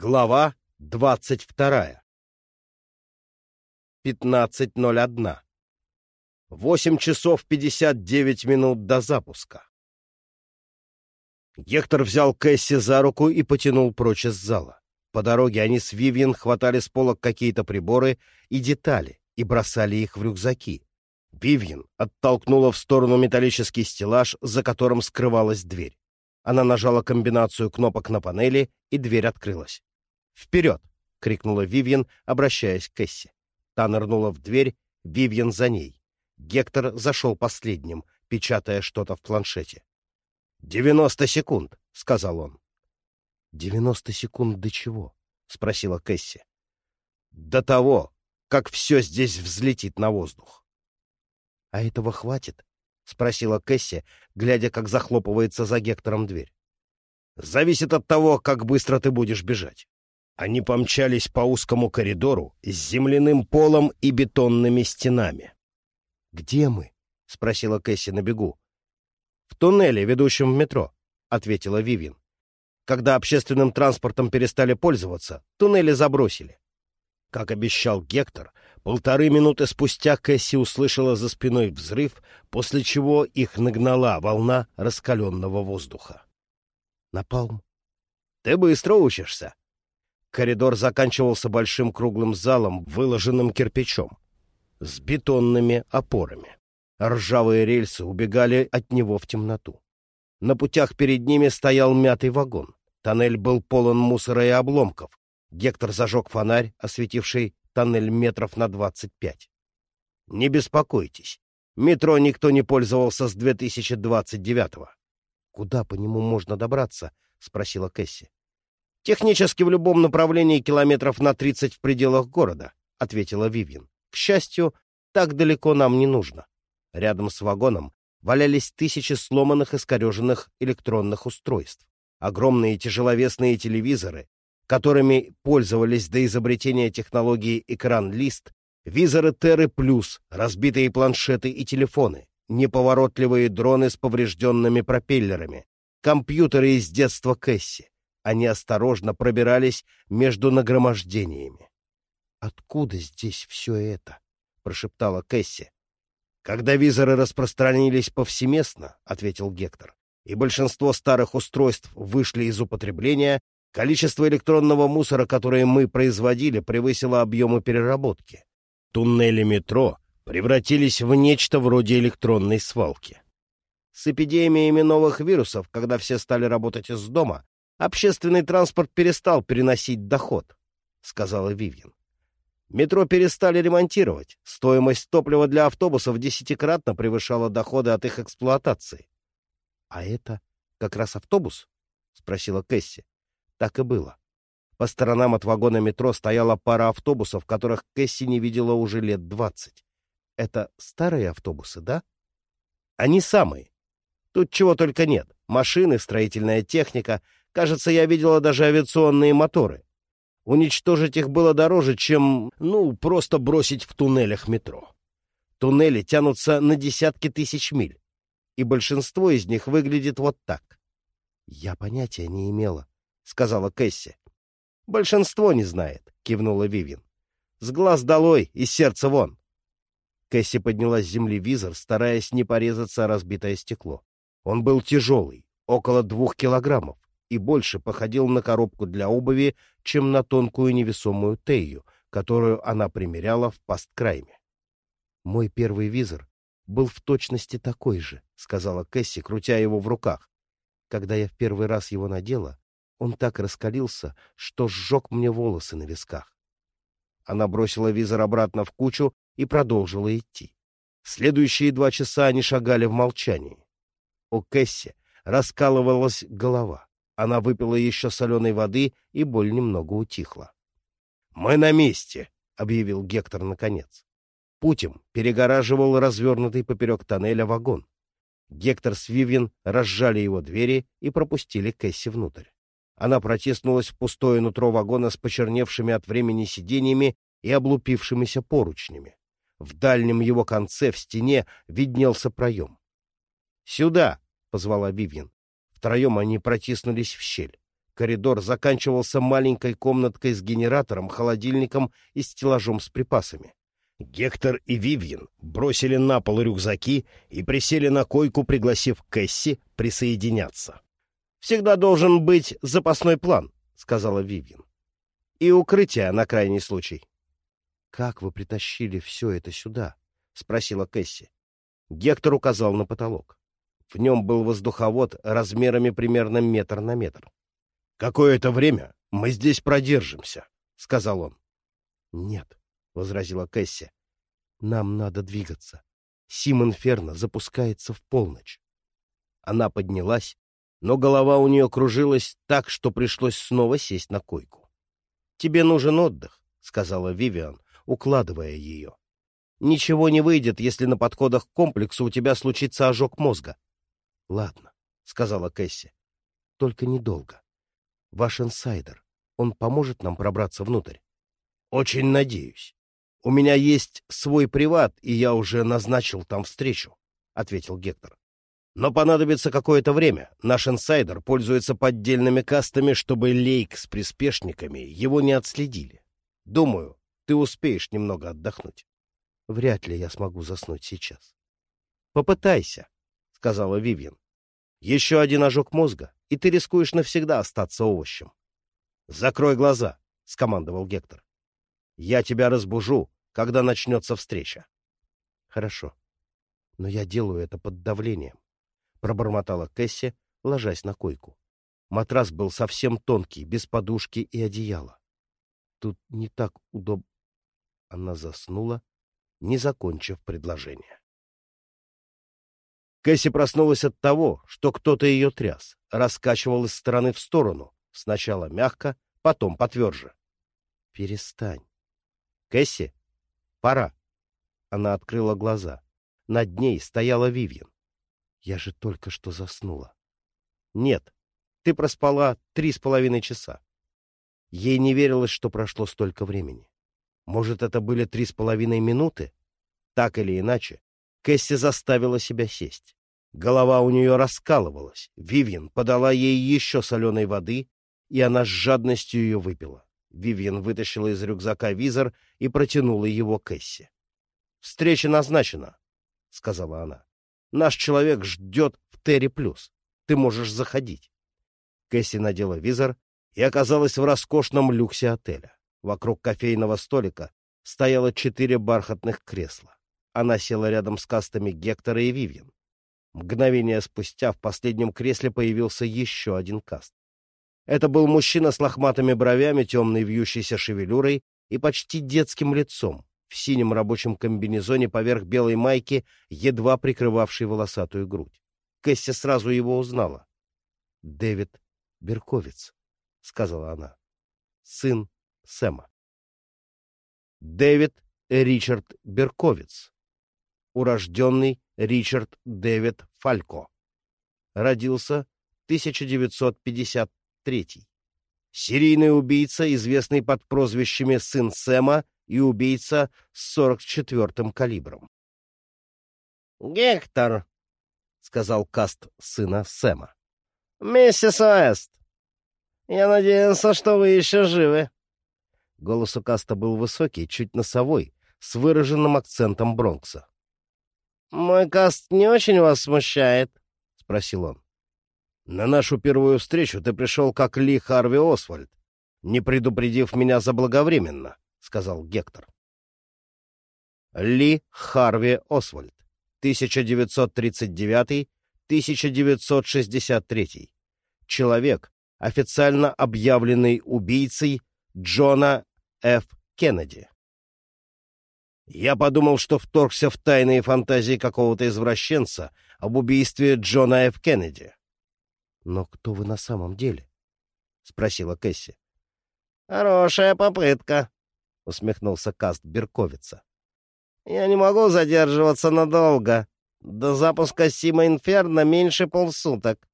Глава двадцать вторая. 15.01. Восемь часов пятьдесят девять минут до запуска. Гектор взял Кэсси за руку и потянул прочь из зала. По дороге они с Вивьен хватали с полок какие-то приборы и детали и бросали их в рюкзаки. Вивьен оттолкнула в сторону металлический стеллаж, за которым скрывалась дверь. Она нажала комбинацию кнопок на панели, и дверь открылась. «Вперед!» — крикнула Вивьен, обращаясь к Кэсси. Та нырнула в дверь, Вивьен за ней. Гектор зашел последним, печатая что-то в планшете. «Девяносто секунд», — сказал он. «Девяносто секунд до чего?» — спросила Кэсси. «До того, как все здесь взлетит на воздух». «А этого хватит?» — спросила Кэсси, глядя, как захлопывается за Гектором дверь. «Зависит от того, как быстро ты будешь бежать». Они помчались по узкому коридору с земляным полом и бетонными стенами. «Где мы?» — спросила Кэсси на бегу. «В туннеле, ведущем в метро», — ответила Вивин. «Когда общественным транспортом перестали пользоваться, туннели забросили». Как обещал Гектор, Полторы минуты спустя Кэсси услышала за спиной взрыв, после чего их нагнала волна раскаленного воздуха. «Напалм?» «Ты быстро учишься!» Коридор заканчивался большим круглым залом, выложенным кирпичом, с бетонными опорами. Ржавые рельсы убегали от него в темноту. На путях перед ними стоял мятый вагон. Тоннель был полон мусора и обломков. Гектор зажег фонарь, осветивший тоннель метров на 25. Не беспокойтесь, метро никто не пользовался с 2029-го. — Куда по нему можно добраться? — спросила Кэсси. — Технически в любом направлении километров на 30 в пределах города, — ответила Вивьен. — К счастью, так далеко нам не нужно. Рядом с вагоном валялись тысячи сломанных и скореженных электронных устройств. Огромные тяжеловесные телевизоры, которыми пользовались до изобретения технологии экран-лист, визоры Терры Плюс, разбитые планшеты и телефоны, неповоротливые дроны с поврежденными пропеллерами, компьютеры из детства Кэсси. Они осторожно пробирались между нагромождениями. «Откуда здесь все это?» — прошептала Кэсси. «Когда визоры распространились повсеместно, — ответил Гектор, — и большинство старых устройств вышли из употребления, Количество электронного мусора, которое мы производили, превысило объемы переработки. Туннели метро превратились в нечто вроде электронной свалки. С эпидемиями новых вирусов, когда все стали работать из дома, общественный транспорт перестал переносить доход, — сказала Вивьен. Метро перестали ремонтировать. Стоимость топлива для автобусов десятикратно превышала доходы от их эксплуатации. — А это как раз автобус? — спросила Кэсси. Так и было. По сторонам от вагона метро стояла пара автобусов, которых Кэсси не видела уже лет двадцать. Это старые автобусы, да? Они самые. Тут чего только нет. Машины, строительная техника. Кажется, я видела даже авиационные моторы. Уничтожить их было дороже, чем, ну, просто бросить в туннелях метро. Туннели тянутся на десятки тысяч миль, и большинство из них выглядит вот так. Я понятия не имела, — сказала Кэсси. «Большинство не знает», — кивнула Вивин. «С глаз долой и сердца вон». Кэсси подняла с земли визор, стараясь не порезаться разбитое стекло. Он был тяжелый, около двух килограммов, и больше походил на коробку для обуви, чем на тонкую невесомую тею, которую она примеряла в пасткрайме. «Мой первый визор был в точности такой же», — сказала Кэсси, крутя его в руках. Когда я в первый раз его надела, он так раскалился, что сжег мне волосы на висках. Она бросила визор обратно в кучу и продолжила идти. Следующие два часа они шагали в молчании. У Кэсси раскалывалась голова. Она выпила еще соленой воды, и боль немного утихла. — Мы на месте, — объявил Гектор наконец. Путем перегораживал развернутый поперек тоннеля вагон. Гектор с Вивьен разжали его двери и пропустили Кэсси внутрь. Она протиснулась в пустое нутро вагона с почерневшими от времени сиденьями и облупившимися поручнями. В дальнем его конце в стене виднелся проем. «Сюда!» — позвала Вивьен. Втроем они протиснулись в щель. Коридор заканчивался маленькой комнаткой с генератором, холодильником и стеллажом с припасами. Гектор и Вивьен бросили на пол рюкзаки и присели на койку, пригласив Кэсси присоединяться. «Всегда должен быть запасной план», — сказала Вивьен. «И укрытие на крайний случай». «Как вы притащили все это сюда?» — спросила Кэсси. Гектор указал на потолок. В нем был воздуховод размерами примерно метр на метр. «Какое-то время мы здесь продержимся», — сказал он. «Нет», — возразила Кэсси. «Нам надо двигаться. Симон Ферно запускается в полночь». Она поднялась, но голова у нее кружилась так, что пришлось снова сесть на койку. «Тебе нужен отдых», — сказала Вивиан, укладывая ее. «Ничего не выйдет, если на подходах к комплексу у тебя случится ожог мозга». «Ладно», — сказала Кэсси. «Только недолго. Ваш инсайдер, он поможет нам пробраться внутрь?» «Очень надеюсь. У меня есть свой приват, и я уже назначил там встречу», — ответил Гектор. «Но понадобится какое-то время. Наш инсайдер пользуется поддельными кастами, чтобы Лейк с приспешниками его не отследили. Думаю, ты успеешь немного отдохнуть. Вряд ли я смогу заснуть сейчас. Попытайся, — сказала Вивьен. Еще один ожог мозга, и ты рискуешь навсегда остаться овощем. Закрой глаза, — скомандовал Гектор. Я тебя разбужу, когда начнется встреча. Хорошо. Но я делаю это под давлением, — пробормотала Кэсси, ложась на койку. Матрас был совсем тонкий, без подушки и одеяла. Тут не так удобно. Она заснула, не закончив предложение. Кэсси проснулась от того, что кто-то ее тряс, раскачивал из стороны в сторону, сначала мягко, потом потверже. «Перестань». «Кэсси, пора». Она открыла глаза. Над ней стояла Вивьен. «Я же только что заснула». «Нет, ты проспала три с половиной часа». Ей не верилось, что прошло столько времени. Может, это были три с половиной минуты? Так или иначе, Кэсси заставила себя сесть. Голова у нее раскалывалась. Вивьен подала ей еще соленой воды, и она с жадностью ее выпила. Вивьен вытащила из рюкзака визор и протянула его Кэсси. — Встреча назначена, — сказала она. — Наш человек ждет в Терри Плюс. Ты можешь заходить. Кэсси надела визор и оказалась в роскошном люксе отеля. Вокруг кофейного столика стояло четыре бархатных кресла. Она села рядом с кастами Гектора и Вивьен. Мгновение спустя в последнем кресле появился еще один каст. Это был мужчина с лохматыми бровями, темной вьющейся шевелюрой и почти детским лицом, в синем рабочем комбинезоне поверх белой майки, едва прикрывавшей волосатую грудь. Кэсси сразу его узнала. — Дэвид Берковиц, — сказала она. — Сын Сэма. Дэвид Ричард Берковиц. Урожденный Ричард Дэвид Фалько. Родился 1953. Серийный убийца, известный под прозвищами «Сын Сэма» и убийца с 44-м калибром. «Гектор», — сказал Каст сына Сэма. «Миссис Уэст, я надеялся, что вы еще живы». Голос у Каста был высокий, чуть носовой, с выраженным акцентом Бронкса. «Мой Каст не очень вас смущает?» — спросил он. «На нашу первую встречу ты пришел как Ли Харви Освальд, не предупредив меня заблаговременно», — сказал Гектор. Ли Харви Освальд, 1939-1963. Человек, официально объявленный убийцей Джона Ф. Кеннеди. Я подумал, что вторгся в тайные фантазии какого-то извращенца об убийстве Джона Ф. Кеннеди. — Но кто вы на самом деле? — спросила Кэсси. — Хорошая попытка, — усмехнулся Каст Берковица. — Я не могу задерживаться надолго. До запуска Сима Инферно меньше полсуток.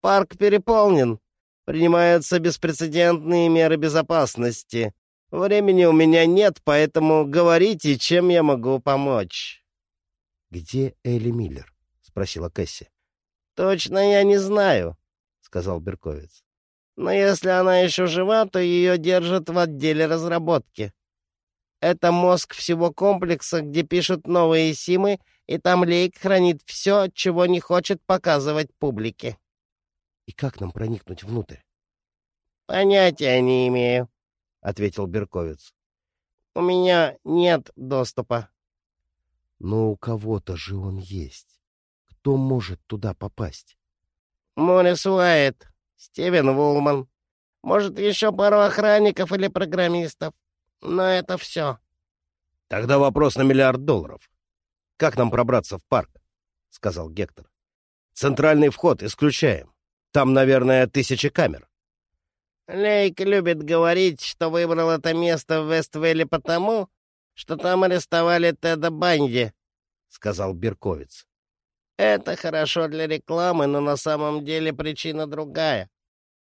Парк переполнен. Принимаются беспрецедентные меры безопасности. Времени у меня нет, поэтому говорите, чем я могу помочь. — Где Элли Миллер? — спросила Кэсси. — Точно я не знаю, — сказал Берковец. — Но если она еще жива, то ее держат в отделе разработки. Это мозг всего комплекса, где пишут новые симы, и там Лейк хранит все, чего не хочет показывать публике. И как нам проникнуть внутрь? Понятия не имею, — ответил Берковец. У меня нет доступа. Но у кого-то же он есть. Кто может туда попасть? Морис Уайт, Стивен Вулман. Может, еще пару охранников или программистов. Но это все. Тогда вопрос на миллиард долларов. Как нам пробраться в парк? — сказал Гектор. Центральный вход исключаем. Там, наверное, тысячи камер. Лейк любит говорить, что выбрал это место в Вествеле потому, что там арестовали Теда Банди, — сказал Берковиц. Это хорошо для рекламы, но на самом деле причина другая.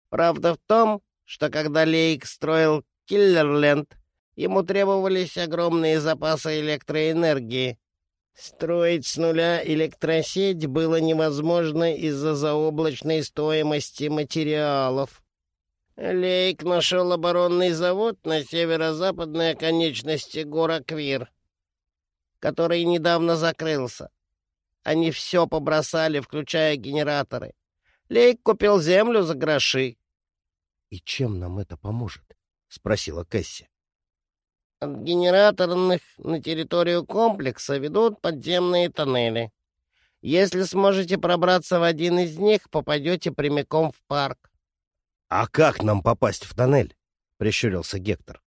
Правда в том, что когда Лейк строил Киллерленд, ему требовались огромные запасы электроэнергии. Строить с нуля электросеть было невозможно из-за заоблачной стоимости материалов. Лейк нашел оборонный завод на северо-западной оконечности гора Квир, который недавно закрылся. Они все побросали, включая генераторы. Лейк купил землю за гроши. — И чем нам это поможет? — спросила Кэсси. — От генераторных на территорию комплекса ведут подземные тоннели. Если сможете пробраться в один из них, попадете прямиком в парк. «А как нам попасть в тоннель?» — прищурился Гектор.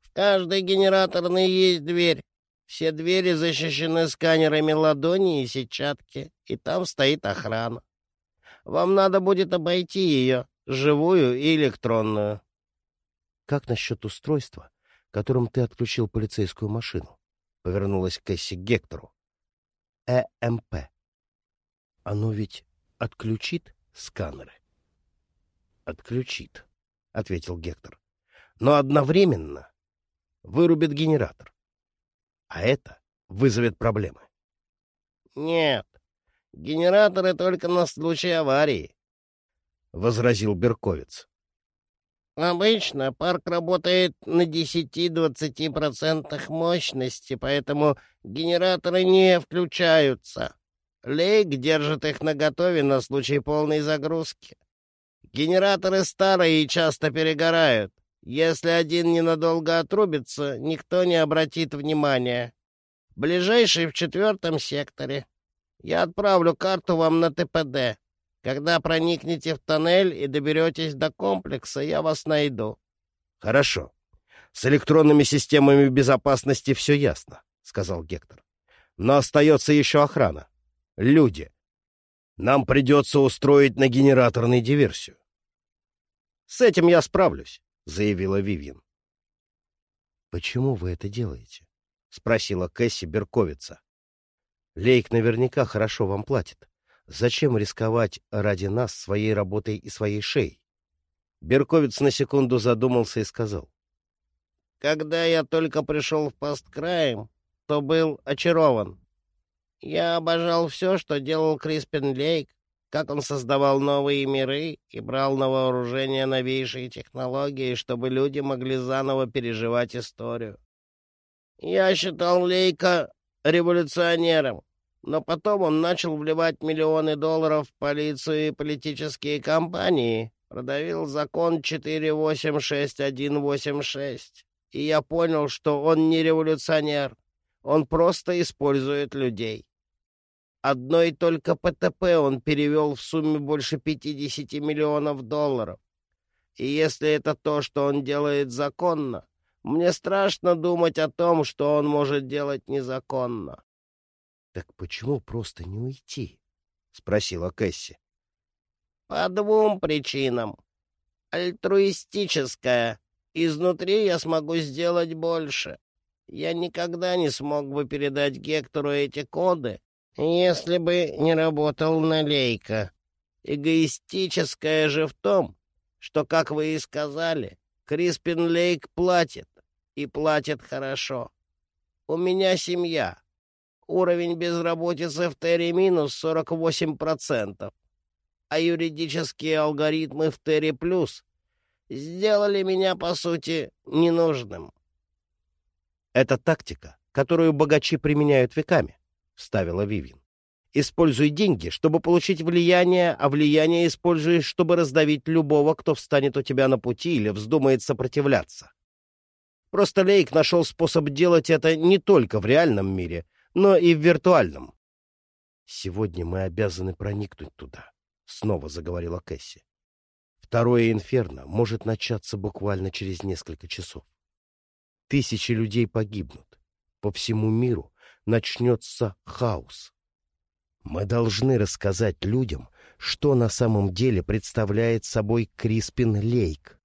«В каждой генераторной есть дверь. Все двери защищены сканерами ладони и сетчатки, и там стоит охрана. Вам надо будет обойти ее, живую и электронную». «Как насчет устройства, которым ты отключил полицейскую машину?» — повернулась Кэсси к Гектору. «ЭМП. Оно ведь отключит сканеры?» Отключит, — ответил Гектор. — Но одновременно вырубит генератор. А это вызовет проблемы. — Нет, генераторы только на случай аварии, — возразил Берковец. — Обычно парк работает на 10-20% мощности, поэтому генераторы не включаются. Лейк держит их наготове на случай полной загрузки. Генераторы старые и часто перегорают. Если один ненадолго отрубится, никто не обратит внимания. Ближайший в четвертом секторе. Я отправлю карту вам на ТПД. Когда проникнете в тоннель и доберетесь до комплекса, я вас найду. — Хорошо. С электронными системами безопасности все ясно, — сказал Гектор. — Но остается еще охрана. Люди. Нам придется устроить на генераторной диверсию. «С этим я справлюсь», — заявила Вивьен. «Почему вы это делаете?» — спросила Кэсси Берковица. «Лейк наверняка хорошо вам платит. Зачем рисковать ради нас своей работой и своей шеей?» Берковиц на секунду задумался и сказал. «Когда я только пришел в посткраем, то был очарован. Я обожал все, что делал Криспин Лейк, как он создавал новые миры и брал на вооружение новейшие технологии, чтобы люди могли заново переживать историю. Я считал Лейка революционером, но потом он начал вливать миллионы долларов в полицию и политические кампании, продавил закон 486186, и я понял, что он не революционер, он просто использует людей. Одной только ПТП он перевел в сумме больше 50 миллионов долларов. И если это то, что он делает законно, мне страшно думать о том, что он может делать незаконно. — Так почему просто не уйти? — спросила Кэсси. — По двум причинам. Альтруистическая. Изнутри я смогу сделать больше. Я никогда не смог бы передать Гектору эти коды, если бы не работал на Лейка. Эгоистическое же в том, что, как вы и сказали, Криспин Лейк платит, и платит хорошо. У меня семья. Уровень безработицы в Терри минус 48%. а юридические алгоритмы в Терри Плюс сделали меня, по сути, ненужным. Это тактика, которую богачи применяют веками, — вставила Вивин. Используй деньги, чтобы получить влияние, а влияние используешь, чтобы раздавить любого, кто встанет у тебя на пути или вздумает сопротивляться. Просто Лейк нашел способ делать это не только в реальном мире, но и в виртуальном. «Сегодня мы обязаны проникнуть туда», — снова заговорила Кэсси. «Второе инферно может начаться буквально через несколько часов. Тысячи людей погибнут. По всему миру начнется хаос. Мы должны рассказать людям, что на самом деле представляет собой Криспин Лейк.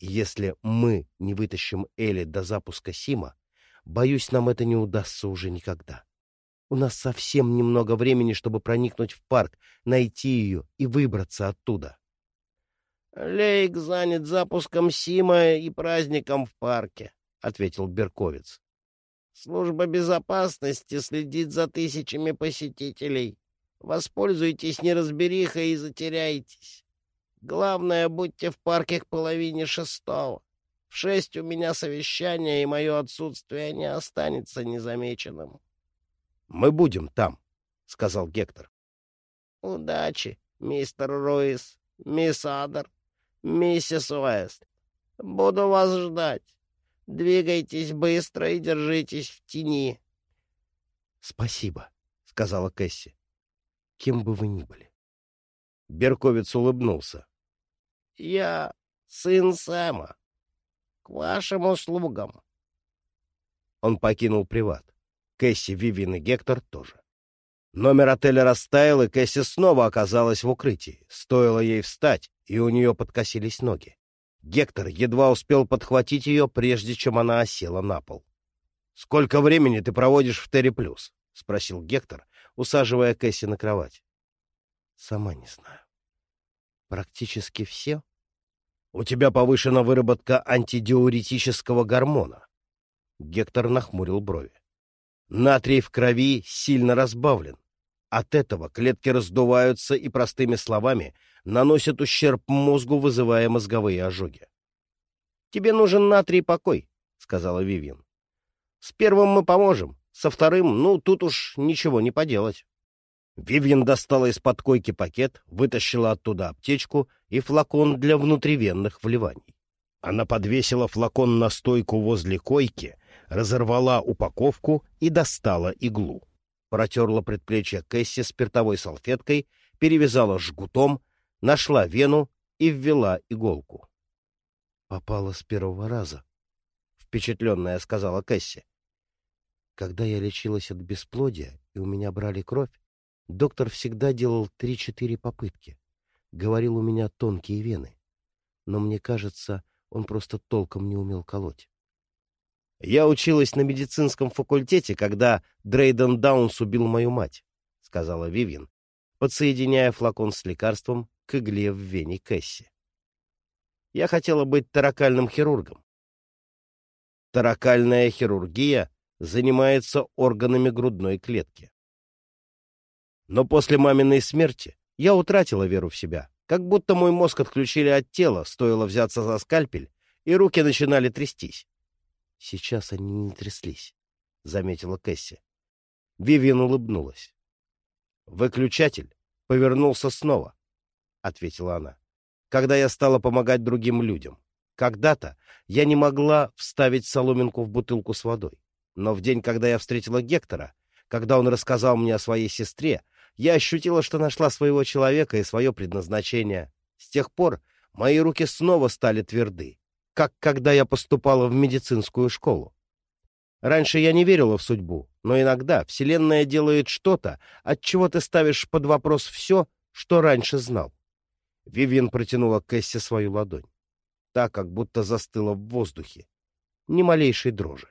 Если мы не вытащим Элли до запуска Сима, боюсь, нам это не удастся уже никогда. У нас совсем немного времени, чтобы проникнуть в парк, найти ее и выбраться оттуда. Лейк занят запуском Сима и праздником в парке, — ответил Берковец. Служба безопасности следит за тысячами посетителей. Воспользуйтесь неразберихой и затеряйтесь. Главное, будьте в парке к половине шестого. В шесть у меня совещание, и мое отсутствие не останется незамеченным. — Мы будем там, — сказал Гектор. — Удачи, мистер Руис, мисс Адер, миссис Уэст. Буду вас ждать. Двигайтесь быстро и держитесь в тени. — Спасибо, — сказала Кэсси. — Кем бы вы ни были. Берковец улыбнулся. — Я сын Сэма. К вашим услугам. Он покинул приват. Кэсси, Вивин и Гектор тоже. Номер отеля растаял, и Кэсси снова оказалась в укрытии. Стоило ей встать, и у нее подкосились ноги. Гектор едва успел подхватить ее, прежде чем она осела на пол. — Сколько времени ты проводишь в Терри Плюс? — спросил Гектор, усаживая Кэсси на кровать. — Сама не знаю. — Практически все? — У тебя повышена выработка антидиуретического гормона. Гектор нахмурил брови. Натрий в крови сильно разбавлен. От этого клетки раздуваются и, простыми словами, наносят ущерб мозгу, вызывая мозговые ожоги. «Тебе нужен натрий покой», — сказала Вивьен. «С первым мы поможем, со вторым, ну, тут уж ничего не поделать». Вивьен достала из-под койки пакет, вытащила оттуда аптечку и флакон для внутривенных вливаний. Она подвесила флакон на стойку возле койки, разорвала упаковку и достала иглу. Протерла предплечье Кэсси спиртовой салфеткой, перевязала жгутом, нашла вену и ввела иголку. «Попала с первого раза», — впечатленная сказала Кэсси. «Когда я лечилась от бесплодия и у меня брали кровь, доктор всегда делал три-четыре попытки. Говорил, у меня тонкие вены. Но мне кажется, он просто толком не умел колоть. «Я училась на медицинском факультете, когда Дрейден Даунс убил мою мать», — сказала Вивьен, подсоединяя флакон с лекарством к игле в вене Кэсси. Я хотела быть таракальным хирургом. Таракальная хирургия занимается органами грудной клетки. Но после маминой смерти я утратила веру в себя, как будто мой мозг отключили от тела, стоило взяться за скальпель, и руки начинали трястись. Сейчас они не тряслись, — заметила Кэсси. Вивиан улыбнулась. Выключатель повернулся снова, — ответила она, — когда я стала помогать другим людям. Когда-то я не могла вставить соломинку в бутылку с водой. Но в день, когда я встретила Гектора, когда он рассказал мне о своей сестре, я ощутила, что нашла своего человека и свое предназначение. С тех пор мои руки снова стали тверды, как когда я поступала в медицинскую школу. Раньше я не верила в судьбу, но иногда Вселенная делает что-то, от чего ты ставишь под вопрос все, что раньше знал. Вивьен протянула Кэсси свою ладонь. Так, как будто застыла в воздухе. Ни малейшей дрожи.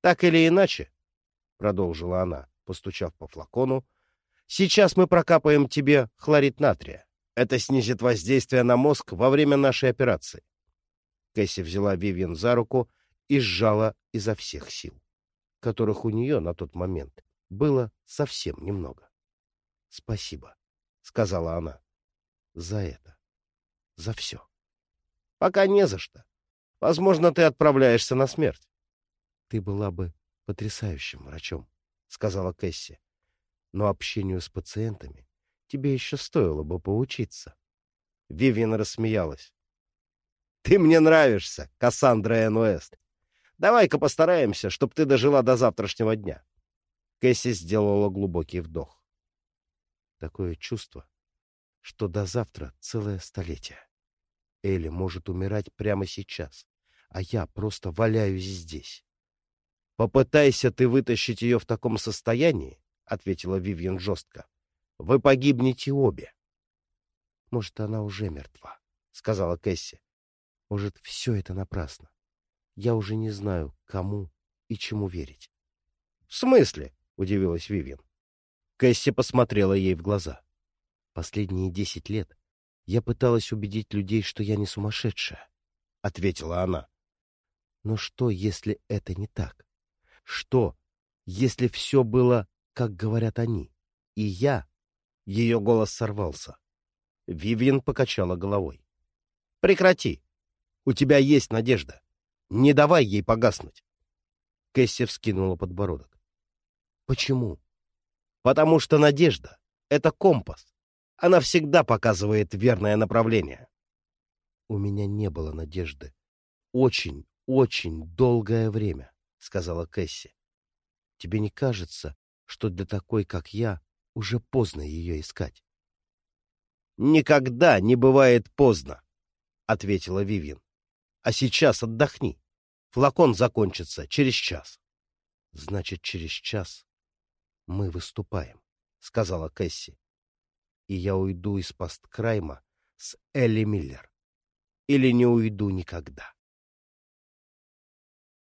«Так или иначе», — продолжила она, постучав по флакону, — «сейчас мы прокапаем тебе хлорид натрия. Это снизит воздействие на мозг во время нашей операции». Кэсси взяла Вивьен за руку и сжала изо всех сил, которых у нее на тот момент было совсем немного. — Спасибо, — сказала она. За это. За все. Пока не за что. Возможно, ты отправляешься на смерть. Ты была бы потрясающим врачом, сказала Кэсси. Но общению с пациентами тебе еще стоило бы поучиться. Вивиан рассмеялась. Ты мне нравишься, Кассандра Энуэст. Давай-ка постараемся, чтобы ты дожила до завтрашнего дня. Кэсси сделала глубокий вдох. Такое чувство, что до завтра целое столетие. Элли может умирать прямо сейчас, а я просто валяюсь здесь. «Попытайся ты вытащить ее в таком состоянии», — ответила Вивьен жестко. «Вы погибнете обе». «Может, она уже мертва», — сказала Кэсси. «Может, все это напрасно. Я уже не знаю, кому и чему верить». «В смысле?» — удивилась Вивьен. Кэсси посмотрела ей в глаза. «Последние десять лет я пыталась убедить людей, что я не сумасшедшая», — ответила она. «Но что, если это не так? Что, если все было, как говорят они, и я...» Ее голос сорвался. Вивьен покачала головой. «Прекрати. У тебя есть надежда. Не давай ей погаснуть». Кэсси вскинула подбородок. «Почему?» «Потому что надежда — это компас. Она всегда показывает верное направление». «У меня не было надежды. Очень, очень долгое время», — сказала Кэсси. «Тебе не кажется, что для такой, как я, уже поздно ее искать?» «Никогда не бывает поздно», — ответила Вивьен. «А сейчас отдохни. Флакон закончится через час». «Значит, через час мы выступаем», — сказала Кэсси. «И я уйду из посткрайма с Элли Миллер. Или не уйду никогда».